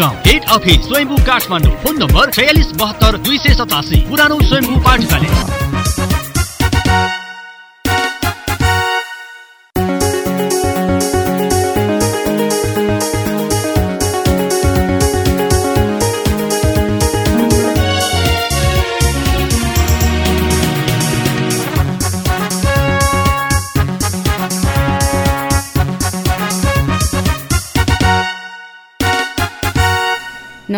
Com head office Swayambhu Kathmandu phone number छयालिस बहत्तर दुई सय सतासी पुरानो स्वयम्भू पाठशाला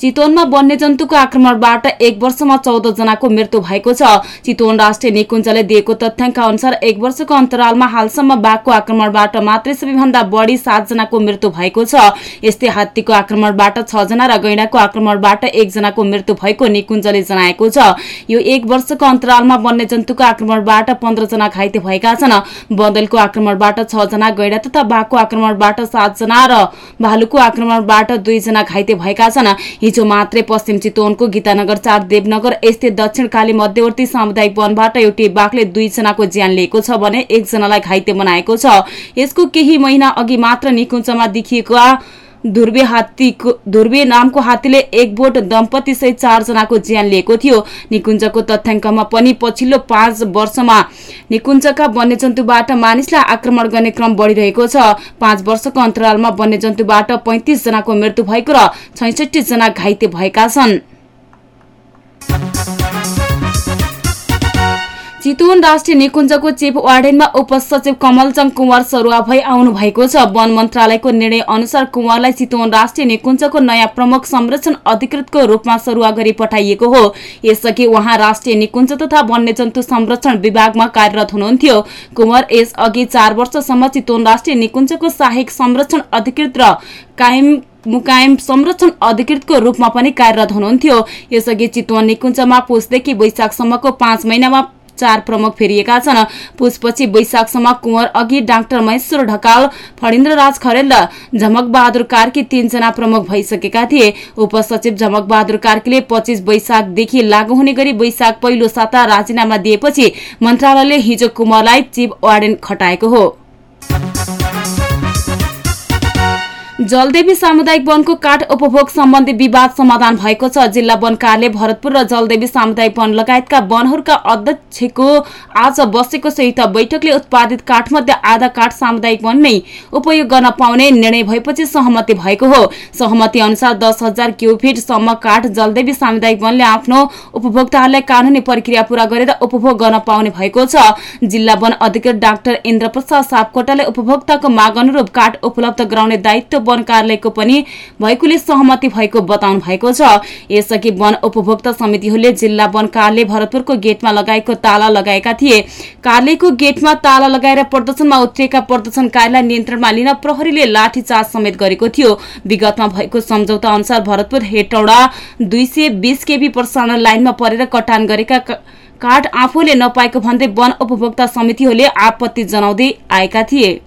चितवनमा वन्यजन्तुको आक्रमणबाट एक वर्षमा चौध जनाको मृत्यु भएको छ। चितवन राष्ट्रिय निकुञ्जले दिएको तथ्याङ्क अनुसार एक वर्षको अन्तरालमा हालसम्म बाघको आक्रमणबाट मात्रै सबैभन्दा बढी सातजनाको मृत्यु भएको छ। यस्तै हात्तीको आक्रमणबाट छजना र गैंडाको आक्रमणबाट एकजनाको मृत्यु भएको निकुञ्जले जनाएको छ। यो एक वर्षको अन्तरालमा वन्यजन्तुको आक्रमणबाट पन्ध्रजना घाइते भएका छन्। बदलको आक्रमणबाट छजना गैंडा तथा बाघको आक्रमणबाट सातजना र भालुको आक्रमणबाट दुईजना घाइते भएका छन्। हिजो मात्रै पश्चिम चितवनको गीतानगर चार देवनगर स्थित दक्षिण काली मध्यवर्ती सामुदायिक वनबाट एउटै बाघले दुईजनाको ज्यान लिएको छ भने एकजनालाई घाइते बनाएको छ। यसको केही महिना अघि मात्र निकुञ्जमा देखिएका ध्रुवे हात्तीको ध्रुवे नामको हात्तीले एक बोट दम्पति सहित चारजनाको ज्यान लिएको थियो। निकुञ्जको तथ्याङ्कमा पनि पछिल्लो पाँच वर्षमा निकुञ्जका वन्यजन्तुबाट मानिसलाई आक्रमण गर्ने क्रम बढ़िरहेको छ। पाँच वर्षको अन्तरालमा वन्यजन्तुबाट पैंतिस जनाको मृत्यु भएको र छैसठी जना घाइते भएका छन्। चितवन राष्ट्रिय निकुञ्जको चिफ वार्डेनमा उपसचिव कमलचङ कुँवर सरुवा भई आउनु भएको छ। वन मन्त्रालयको निर्णय अनुसार कुँवरलाई चितवन राष्ट्रिय निकुञ्जको नयाँ प्रमुख संरक्षण अधिकृतको रूपमा सरुवा गरी पठाइएको हो। यसअघि उहाँ राष्ट्रिय निकुञ्ज तथा वन्यजन्तु संरक्षण विभागमा कार्यरत हुनुहुन्थ्यो। कुँवर यसअघि चार वर्षसम्म चितवन राष्ट्रिय निकुञ्जको सहायक संरक्षण अधिकृत र कायम मुकायम संरक्षण अधिकृतको रूपमा पनि कार्यरत हुनुहुन्थ्यो। यसअघि चितवन निकुञ्जमा पुसदेखि वैशाखसम्मको पाँच महिनामा चार प्रमुख फेरिएका छन्। पुसपछि वैशाखसम्म कुँवर अघि डाक्टर महेश्वर ढकाल फणिन्द्र राज खरेल र झमक बहादुर कार्की तीनजना प्रमुख भइसकेका थिए। उपसचिव झमक बहादुर कार्कीले पच्चिस वैशाखदेखि लागू हुने गरी वैशाख पहिलो साता राजीनामा दिएपछि मन्त्रालयले हिजो कुँवरलाई चिफ वार्डेन खटाएको हो। जलदेवी सामुदायिक वनको काठ उपभोग सम्बन्धी विवाद समाधान भएको छ। जिल्ला वन कार्यालय भरतपुर र जलदेवी सामुदायिक वन लगायतका वनहरूका अध्यक्षको आज बसेको संयुक्त बैठकले उत्पादित काठमध्ये आधा काठ सामुदायिक वनमै उपयोग गर्न पाउने निर्णय भएपछि सहमति भएको हो। सहमति अनुसार दस हजार क्युफिटसम्म काठ जलदेवी सामुदायिक वनले आफ्नो उपभोक्ताहरूलाई कानूनी प्रक्रिया पूरा गरेर उपभोग गर्न पाउने भएको छ। जिल्ला वन अधिकृत डाक्टर इन्द्र प्रसाद सापकोटाले उपभोक्ताको माग अनुरूप काठ उपलब्ध गराउने दायित्व वन कार्यालयको पनि भएकोले सहमति भएको बताउनु भएको छ। यसअघि वन उपभोक्ता समितिहरूले जिल्ला वन कार्यालय भरतपुरको गेटमा लगाएको ताला लगाएका थिए। कार्यालयको गेटमा ताला लगाएर प्रदर्शनमा उत्रिएका प्रदर्शनकारीलाई नियन्त्रणमा लिन प्रहरीले लाठीचार्ज समेत गरेको थियो। विगतमा भएको सम्झौता अनुसार भरतपुर हेटौडा दुई सय बीस केबी प्रसारण लाइनमा परेर कटान गरेका काठ आफूले नपाएको भन्दै वन उपभोक्ता समितिहरूले आपत्ति जनाउँदै आएका थिए।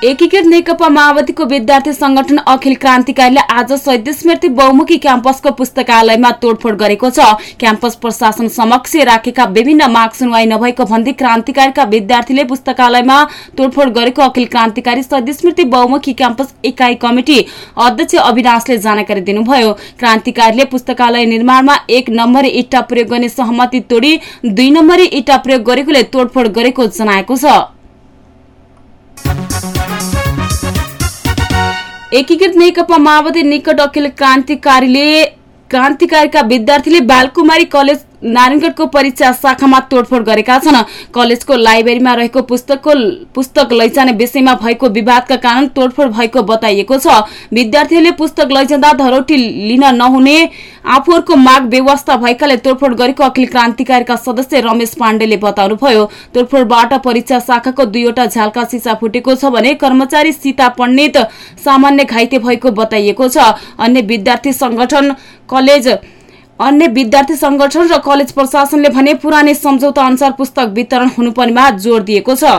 एकीकृत नेकपा माओवादीको विद्यार्थी संगठन अखिल क्रान्तिकारीले आज शहीद स्मृति बहुमुखी क्याम्पसको पुस्तकालयमा तोडफोड गरेको छ। क्याम्पस प्रशासन समक्ष राखेका विभिन्न माग सुनवाई नभएको भन्दै क्रान्तिकारीका विद्यार्थीले पुस्तकालयमा तोडफोड गरेको अखिल क्रान्तिकारी शहीद स्मृति बहुमुखी क्याम्पस इकाइ कमिटी अध्यक्ष अविनाशले जानकारी दिनुभयो। क्रान्तिकारीले पुस्तकालय निर्माणमा एक नम्बरी इट्टा प्रयोग गर्ने सहमति तोडी दुई नम्बरी इट्टा प्रयोग गरेकोले तोडफोड गरेको जनाएको छ। एकीकृत नेकपा माओवादी निकट अखिल क्रान्तिकारीले क्रान्तिकारीका विद्यार्थीले बालकुमारी कलेज नारायणगढको परीक्षा शाखामा तोडफोड गरेका छन्। कलेजको लाइब्रेरीमा रहेको पुस्तकको पुस्तक लैजाने विषयमा भएको विवादका कारण तोडफोड भएको बताइएको छ। विद्यार्थीहरूले पुस्तक लैजाँदा धरोटी लिन नहुने आफूहरूको माग व्यवस्था भएकाले तोडफोड गरेको अखिल क्रान्तिकारीका सदस्य रमेश पाण्डेले बताउनुभयो। तोडफोडबाट परीक्षा शाखाको दुईवटा झ्यालका सिसा फुटेको छ भने कर्मचारी सीता पण्डित सामान्य घाइते भएको बताइएको छ। अन्य विद्यार्थी संगठन कलेज अन्य विद्यार्थी संगठन र कलेज प्रशासनले भने पुरानै सम्झौता अनुसार पुस्तक वितरण हुनुपर्नेमा जोड़ दिएको छ।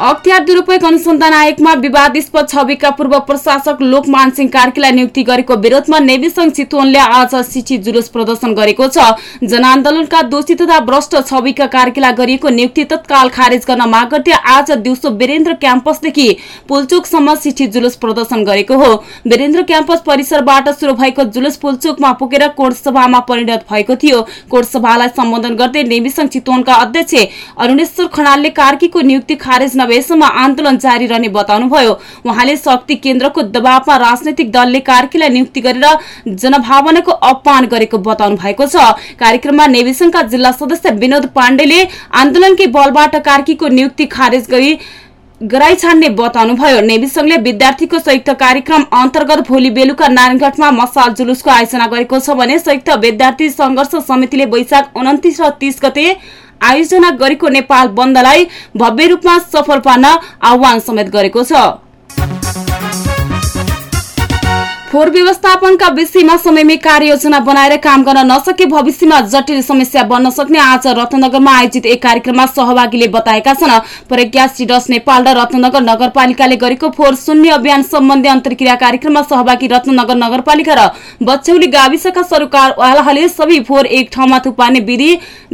अख्तियार दुरूपयोग अनुसन्धान आयोगमा विवादिस्पद छविका पूर्व प्रशासक लोकमान सिंह कार्कीलाई नियुक्ति गरेको विरोधमा नेवी संघ चितवनले आज सिठी जुलुस प्रदर्शन गरेको छ। जनआन्दोलनका दोषी तथा भ्रष्ट छविका कार्कीलाई गरिएको नियुक्ति तत्काल खारेज गर्न माग गर्दै आज दिउँसो वीरेन्द्र क्याम्पसदेखि पुलचोकसम्म सिठी जुलुस प्रदर्शन गरेको हो। वीरेन्द्र क्याम्पस परिसरबाट शुरू भएको जुलुस पुलचोकमा पुगेर कोर्ट सभामा परिणत भएको थियो। कोर्ट सभालाई सम्बोधन गर्दै नेवी संघ चितवनका अध्यक्ष अरुणेश्वर खनालले कार्कीको नियुक्ति खारेज भएसम्म आन्दोलन जारी रहने बताउनुभयो। उहाँले शक्ति केन्द्रको दबावमा राजनैतिक दलले कार्कीलाई नियुक्ति गरेर जनभावनाको अपमान गरेको बताउनु भएको छ। कार्यक्रममा नेविसंघका जिल्ला सदस्य विनोद पाण्डेले आन्दोलनकै बलबाट कार्कीको नियुक्ति खारेज गरी गराई छान्ने बताउनुभयो। नेवी संघले विद्यार्थीको संयुक्त कार्यक्रम अन्तर्गत भोलि बेलुका नारायणगढमा मसाल जुलुसको आयोजना गरेको छ भने संयुक्त विद्यार्थी संघर्ष समितिले वैशाख उन्तिस र तीस गते आयोजना गरेको नेपाल बन्दलाई भव्य रूपमा सफल पार्न आह्वान समेत गरेको छ। फोहोर व्यवस्थापनका विषयमा समयमै कार्ययोजना बनाएर काम गर्न नसके भविष्यमा जटिल समस्या बन्न सक्ने आज रत्नगरमा आयोजित एक कार्यक्रममा सहभागीले बताएका छन्। प्रज्ञा सिडस नेपाल र रत्नगर नगरपालिकाले गरेको फोहोर शून्य अभियान सम्बन्धी अन्तर्क्रिया कार्यक्रममा सहभागी रत्नगर नगरपालिका र बछौली गाविसका सरकारवालाहरूले सबै फोहोर एक ठाउँमा थुपार्ने विधि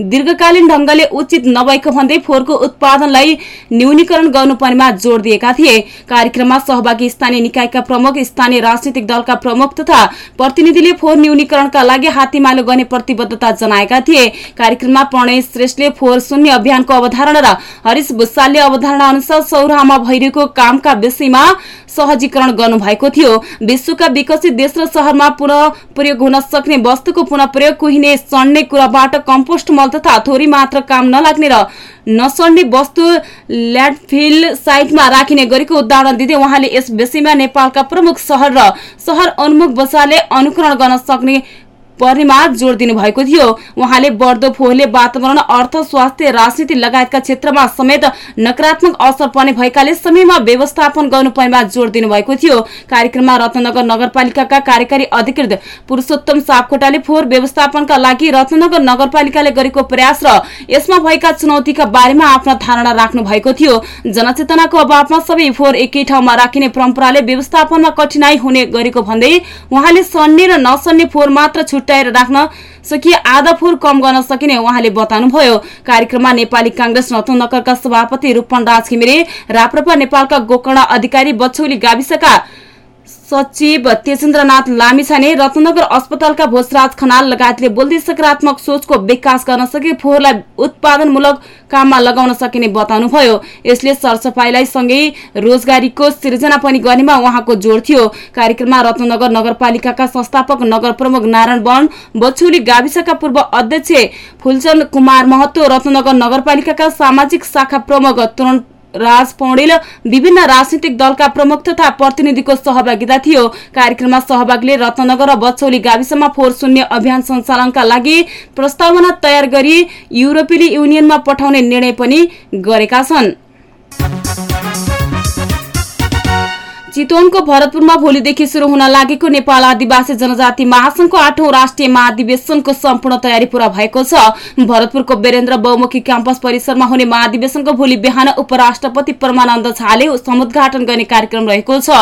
दीर्घकालीन ढंगले उचित नभएको भन्दै फोहोरको उत्पादनलाई न्यूनीकरण गर्नुपर्नेमा जोड़ दिएका थिए। कार्यक्रममा सहभागी स्थानीय निकायका प्रमुख स्थानीय राजनीतिक दल दलका प्रमुख तथा प्रतिनिधिले फोहोर न्यूनीकरणका लागि हात्तीमालो गर्ने प्रतिबद्धता जनाएका थिए। कार्यक्रममा प्रणय श्रेष्ठले फोहोर शून्य अभियानको अवधारणा र हरिश भूषालले अवधारणा अनुसार सौराहमा भइरहेको कामका विषयमा सहजीकरण गर्नुभएको थियो। विश्वका विकसित देश र शहरमा पुनः प्रयोग हुन सक्ने वस्तुको पुनः प्रयोग कुहिने सड्ने कुराबाट कम्पोस्ट मल तथा थोरै मात्र काम नलाग्ने र नसड्ने वस्तु ल्यान्डफिल साइटमा राखिने गरेको उदाहरण दिँदै उहाँले यस विषयमा नेपालका प्रमुख सहर र सहर उन्मुख बसाले अनुकरण गर्न सक्ने पर्नेमा जोड दिनुभएको थियो। उहाँले बढ्दो फोहोरले वातावरण अर्थ स्वास्थ्य राजनीति लगायतका क्षेत्रमा समेत नकारात्मक असर पर्ने भएकाले समयमा व्यवस्थापन गर्नुपर्नेमा जोड दिनुभएको थियो। कार्यक्रममा रत्नगर नगरपालिकाका कार्यकारी अधिकृत पुरूषोत्तम सापकोटाले फोहोर व्यवस्थापनका लागि रत्नगर नगरपालिकाले गरेको प्रयास र यसमा भएका चुनौतीका बारेमा आफ्ना धारणा राख्नु भएको थियो। जनचेतनाको अभावमा सबै फोहोर एकै ठाउँमा राखिने परम्पराले व्यवस्थापनमा कठिनाई हुने गरेको भन्दै उहाँले सन्ने र नसन्ने फोहोर मात्र छुट छुट्याएर राख्न सकिए। आधा फुर कम गर्न सकिने उहाँले बताउनुभयो। कार्यक्रममा नेपाली कांग्रेस रत्नगरका सभापति रूपन राज घिमिरे राप्रपा नेपालका गोकर्ण अधिकारी बछौली गाविसका सचिव तेजेन्द्रनाथ लामिछाने रत्नगर अस्पतालका भोजराज खनाल लगायतले बोल्दै सकारात्मक सोचको विकास गर्न सके फोहोरलाई उत्पादनमूलक काममा लगाउन सकिने बताउनुभयो। यसले सरसफाईलाई सँगै रोजगारीको सिर्जना पनि गर्नेमा उहाँको जोड़ थियो। कार्यक्रममा रत्नगर नगरपालिकाका संस्थापक नगर प्रमुख नारायण वन बछौली गाविसका पूर्व अध्यक्ष फुलचन्द कुमार महतो रत्नगर नगरपालिकाका सामाजिक शाखा प्रमुख तरुण राज पौडेल विभिन्न राजनीतिक दलका प्रमुख तथा प्रतिनिधिको सहभागिता थियो। कार्यक्रममा सहभागीले रत्नगर र बचौली गाविसमा फोहोर शून्य अभियान सञ्चालनका लागि प्रस्तावना तयार गरी युरोपेली युनियनमा पठाउने निर्णय पनि गरेका छन्। चितवनको भरतपुरमा भोलिदेखि शुरू हुन लागेको नेपाल आदिवासी जनजाति महासंघको आठौं राष्ट्रिय महाधिवेशनको सम्पूर्ण तयारी पूरा भएको छ। भरतपुरको वीरेन्द्र बहुमुखी क्याम्पस परिसरमा हुने महाधिवेशनको भोलि बिहान उपराष्ट्रपति परमानन्द झाले समुद्घाटन गर्ने कार्यक्रम रहेको छ।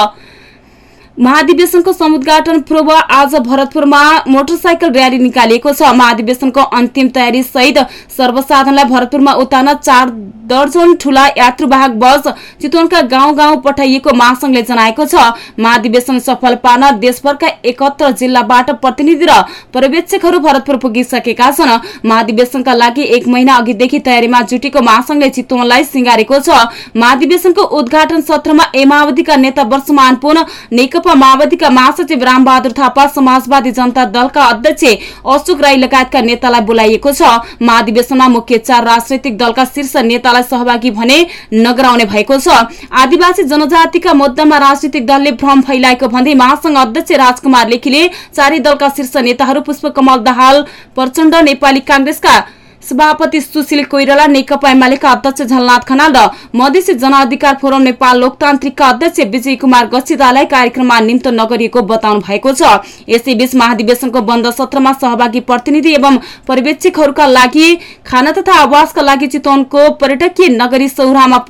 महाधिवेशनको समुद्घाटन पूर्व आज भरतपुरमा मोटरसाइकल र्याली निकालिएको छ। महाधिवेशनको अन्तिम तयारी सहित सर्वसाधारणलाई भरतपुरमा उतार्न चार दर्जन ठूला यात्रुवाहक बस चितवनका गाउँ गाउँ पठाइएको महासंघले जनाएको छ। महाधिवेशन सफल पार्न देशभरका एकहत्तर जिल्लाबाट प्रतिनिधि र पर्यवेक्षकहरू भरतपुर पुगिसकेका छन्। महाधिवेशनका लागि एक महिना अघिदेखि तयारीमा जुटेको महासंघले चितवनलाई सिंगारेको छ। महाधिवेशनको उद्घाटन सत्रमा ए माओवादीका नेता वर्षमान पुन नेकपा नेकपा माओवादीका महासचिव रामबहादुर थापा समाजवादी जनता दलका अध्यक्ष अशोक राई लगायतका नेतालाई बोलाइएको छ। महाधिवेशनमा मुख्य चार राजनैतिक दलका शीर्ष नेतालाई सहभागी भने नगराउने भएको छ। आदिवासी जनजातिका मुद्दामा राजनैतिक दलले भ्रम फैलाएको भन्दै महासंघ अध्यक्ष राजकुमार लेखीले चारै दलका शीर्ष नेताहरू पुष्पकमल दाहाल प्रचण्ड नेपाली कांग्रेसका सभापति सुशील कोइराला नेकपा एमालेका अध्यक्ष झलनाथ खनाल र मधेसी जनअधिकार फोरम नेपाल लोकतान्त्रिकका अध्यक्ष विजय कुमार गच्छिदालाई कार्यक्रममा निम्तो नगरिएको बताउनु भएको छ। यसैबीच महाधिवेशनको बन्द सत्रमा सहभागी प्रतिनिधि एवं पर्यवेक्षकहरूका लागि खाना तथा आवासका लागि चितवनको पर्यटकीय नगरी सौरामा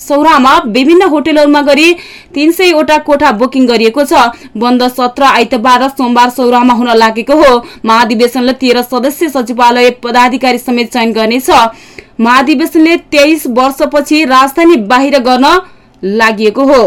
सौरामा विभिन्न होटलहरूमा गरी तीन सयवटा कोठा बुकिङ गरिएको छ। बन्द सत्र आइतबार सोमबार सौरामा हुन लागेको हो। महाधिवेशनले तेह्र सदस्य सचिवालय पदाधिकारी समेत चयन गर्नेछ। महाधिवेशनले तेइस वर्षपछि राजधानी बाहिर गर्न लागि हो।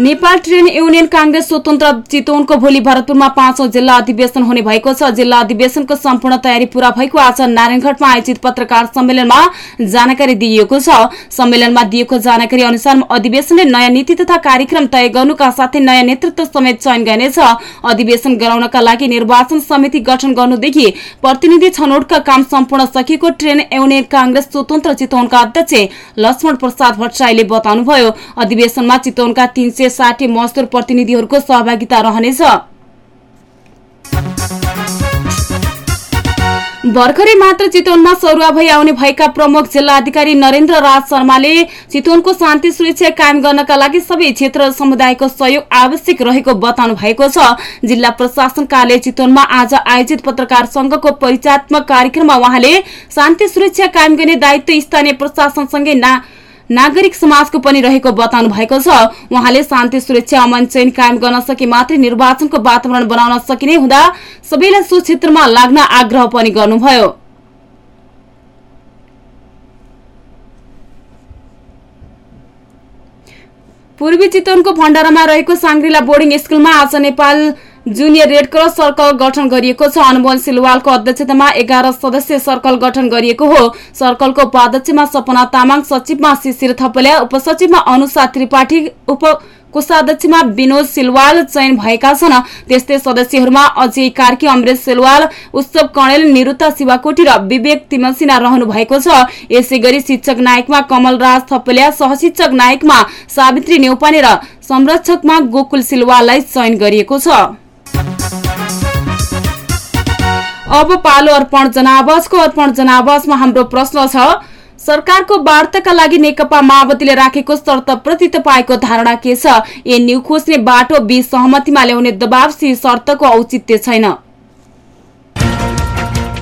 नेपाल ट्रेन युनियन कांग्रेस स्वतन्त्र चितवनको भोलि भरतपुरमा पाँचौं जिल्ला अधिवेशन हुने भएको छ। जिल्ला अधिवेशनको सम्पूर्ण तयारी पूरा भएको आज नारायणघाटमा आयोजित पत्रकार सम्मेलनमा जानकारी दिइएको छ। सम्मेलनमा दिएको जानकारी अनुसार अधिवेशनले नयाँ नीति तथा कार्यक्रम तय गर्नुका साथै नयाँ नेतृत्व समेत चयन गर्नेछ। अधिवेशन गराउनका लागि निर्वाचन समिति गठन गर्नुदेखि प्रतिनिधि छनौटका काम सम्पूर्ण सकिएको ट्रेन युनियन कांग्रेस स्वतन्त्र चितवनका अध्यक्ष लक्ष्मण प्रसाद भट्टराईले बताउनुभयो। अधिवेशनमा चितवनका तीन साठी मजदुर प्रतिनिधिहरूको सहभागिता रहनेछ। भर्खरै मात्र चितवनमा सरुवा भई आउने भएका प्रमुख जिल्ला अधिकारी नरेन्द्र राज शर्माले चितवनको शान्ति सुरक्षा कायम गर्नका लागि सबै क्षेत्र समुदायको सहयोग आवश्यक रहेको बताउनु भएको छ। जिल्ला प्रशासन कार्यालय चितवनमा आज आयोजित पत्रकार संघको परिचयात्मक कार्यक्रममा उहाँले शान्ति सुरक्षा कायम गर्ने दायित्व स्थानीय प्रशासनसँगै नागरिक समाजको पनि रहेको बताउनु भएको छ। उहाँले शान्ति सुरक्षा अमन चयन कायम गर्न सके मात्रै निर्वाचनको वातावरण बनाउन सकिने हुँदा सबैलाई सो क्षेत्रमा लाग्न आग्रह पनि गर्नुभयो। पूर्वी चितवनको भण्डारामा रहेको साङ्ग्रिला बोर्डिङ स्कुलमा आज Nepal junior red cross circle गठन गरिएको छ। अनुमोल सिलवालको अध्यक्षतामा एघार सदस्यीय सर्कल गठन गरिएको हो। सर्कलको उपाध्यक्षमा सपना तामाङ सचिवमा शिशिर थपलिया उपसचिवमा अनुषा त्रिपाठी उप कोषाध्यक्षमा विनोद सिलवाल चयन भएका छन्। त्यस्तै सदस्यहरूमा अजय कार्की अमरेश सिलवाल उत्सव कणेल निरुता शिवाकोटी र विवेक तिमसिना रहनु भएको छ। यसै गरी शिक्षक नायकमा कमल राज थपलिया सहशिक्षक नायकमा सावित्री नेउपाने र संरक्षकमा गोकुल सिलवाललाई चयन गरिएको छ। अब पालो अर्पण जनावासको अर्पण जनावासमा हाम्रो प्रश्न छ सरकारको वार्ताका लागि नेकपा माओवादीले राखेको शर्तप्रति तपाईँको धारणा के छ? ए न्यू खोज्ने बाटो बी सहमतिमा ल्याउने दबाव सी शर्तको औचित्य छैन।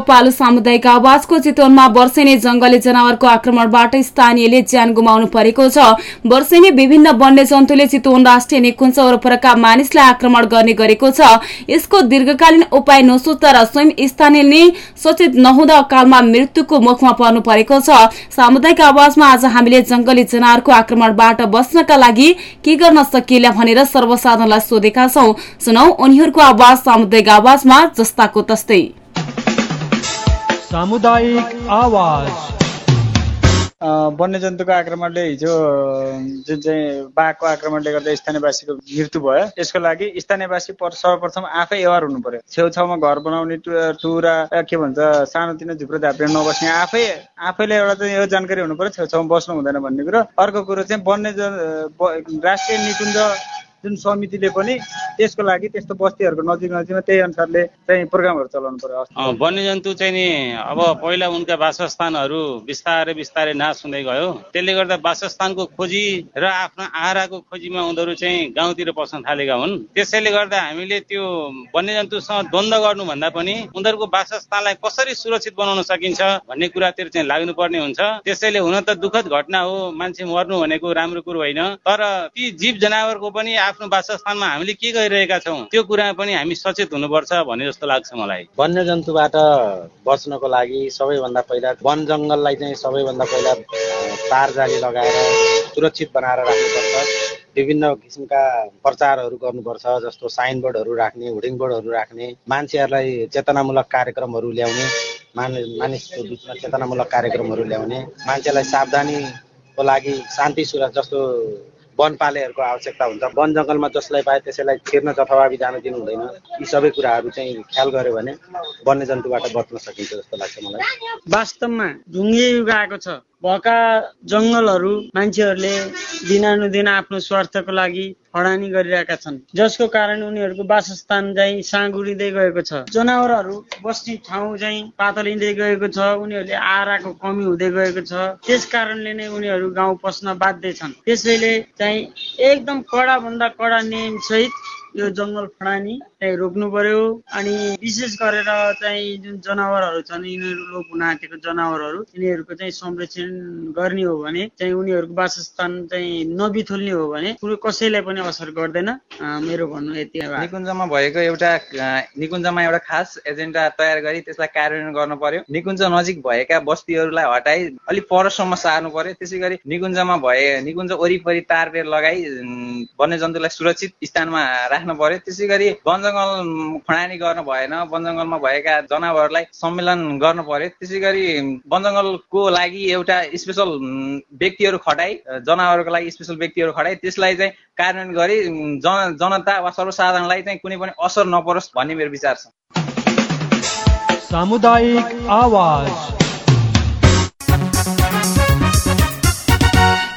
पालु सामुदायिक आवाजको चितवनमा वर्षेनी जंगली जनावरको आक्रमणबाट स्थानीयले ज्यान गुमाउनु परेको छ। वर्षेनी विभिन्न वन्य जन्तुले चितवन राष्ट्रिय निकुञ्ज वरपरका मानिसलाई आक्रमण गर्ने गरेको छ। यसको दीर्घकालीन उपाय नसोच्दा र स्वयं स्थानीयले सचेत नहुँदा अकालमा मृत्युको मुखमा पर्नु परेको छ। सामुदायिक आवाजमा आज हामीले जंगली जनावरको आक्रमणबाट बच्नका लागि के गर्न सकिएला भनेर सर्वसाधारणलाई सोधेका छौं। सुनौ उनीहरूको आवाज सामुदायिक आवाजमा जस्ताको तस्तै। सामुदायिक आवाज। वन्यजन्तुको आक्रमणले हिजो जुन चाहिँ बाघको आक्रमणले गर्दा स्थानीयवासीको मृत्यु भयो यसको लागि स्थानीयवासी सर्वप्रथम आफै एवार हुनु पर्यो। छेउछाउमा घर बनाउने टुरा के भन्छ सानोतिनो झुप्रो झाप्रे नबस्ने आफै आफैले एउटा चाहिँ यो जानकारी हुनु पर्यो छेउछाउमा बस्नु हुँदैन भन्ने कुरो। अर्को कुरो चाहिँ वन्य राष्ट्रिय निकुञ्ज जुन समितिले पनि त्यसको लागि त्यस्तो बस्तीहरूको नजिक नजिकमा त्यही अनुसारले चाहिँ प्रोग्रामहरू चलाउनु पर्यो वन्यजन्तु चाहिँ नि अब पहिला उनका वासस्थानहरू बिस्तारै बिस्तारै नाश हुँदै गयो। त्यसले गर्दा वासस्थानको खोजी र आफ्नो आहाराको खोजीमा उनीहरू चाहिँ गाउँतिर पस्न थालेका हुन्। त्यसैले गर्दा हामीले त्यो वन्यजन्तुसँग द्वन्द्व गर्नुभन्दा पनि उनीहरूको वासस्थानलाई कसरी सुरक्षित बनाउन सकिन्छ भन्ने कुरातिर चाहिँ लाग्नुपर्ने हुन्छ। त्यसैले हुन त दुःखद घटना हो मान्छे मर्नु भनेको राम्रो कुरो होइन। तर ती जीव जनावरको पनि आफ्नो वासस्थानमा हामीले के गरिरहेका छौँ त्यो कुरामा पनि हामी सचेत हुनुपर्छ भन्ने जस्तो लाग्छ मलाई। वन्यजन्तुबाट बच्नको लागि सबैभन्दा पहिला वन जङ्गललाई चाहिँ सबैभन्दा पहिला तार जाली लगाएर सुरक्षित बनाएर राख्नुपर्छ। विभिन्न किसिमका प्रचारहरू गर्नुपर्छ जस्तो साइन बोर्डहरू राख्ने होर्डिङ बोर्डहरू राख्ने मान्छेहरूलाई चेतनामूलक कार्यक्रमहरू ल्याउने मान मानिसको बिचमा चेतनामूलक कार्यक्रमहरू ल्याउने मान्छेलाई सावधानीको लागि शान्ति सुरक्षा जस्तो वनपालेहरूको आवश्यकता हुन्छ। वन जङ्गलमा जसलाई पाए त्यसैलाई छिर्न अथवा जान दिनु हुँदैन यी सबै कुराहरू चाहिँ ख्याल गर्यो भने वन्यजन्तुबाट बच्न सकिन्छ जस्तो लाग्छ मलाई। वास्तवमा आएको छ। भएका जङ्गलहरू मान्छेहरूले दिनानुदिन आफ्नो स्वार्थको लागि हडानी गरिरहेका छन्। जसको कारण उनीहरूको वासस्थान चाहिँ साँगुरिँदै गएको छ। जनावरहरू बस्ने ठाउँ चाहिँ पातलिँदै गएको छ। उनीहरूले आहाराको कमी हुँदै गएको छ। त्यस कारणले नै उनीहरू गाउँ पस्न बाध्य छन्। त्यसैले चाहिँ एकदम कडाभन्दा कडा नियम सहित यो जङ्गल फडानी चाहिँ रोक्नु पर्यो अनि विशेष गरेर चाहिँ जुन जनावरहरू छन् यिनीहरू लोप हुन आँटेको जनावरहरू यिनीहरूको चाहिँ संरक्षण गर्ने हो भने चाहिँ उनीहरूको वासस्थान चाहिँ नबिथुल्ने हो भने कुनै कसैलाई पनि असर गर्दैन। मेरो भन्नु यति निकुञ्जमा भएको एउटा निकुञ्जमा एउटा खास एजेन्डा तयार गरी त्यसलाई कार्यान्वयन गर्नु पर्यो। निकुञ्ज नजिक भएका बस्तीहरूलाई हटाई अलिक परसम्म सार्नु पर्यो। त्यसै गरी निकुञ्जमा भए निकुञ्ज वरिपरि तारबेर लगाई वन्यजन्तुलाई सुरक्षित स्थानमा राख्नु पर्यो। त्यसै गरी वन जङ्गल अम, खडानी गर्न भएन। वन जङ्गलमा भएका जनावरलाई सम्मेलन गर्नु पर्यो। त्यसै गरी अम, वन जङ्गलको लागि एउटा स्पेसल व्यक्तिहरू खटाई जनावरको लागि स्पेसल व्यक्तिहरू खटाई त्यसलाई चाहिँ कार्यान्वयन गरी जन जनता वा सर्वसाधारणलाई चाहिँ कुनै पनि असर नपरोस् भन्ने मेरो विचार छ। सामुदायिक आवाज।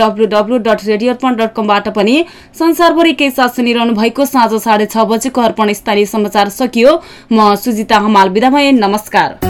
डब्लु पनि संसारभरि के साथ सुनिरहनु भएको साँझ साढे छ बजेको अर्पण स्थानीय समाचार सकियो। म सुजिता हमाल बिदा नमस्कार।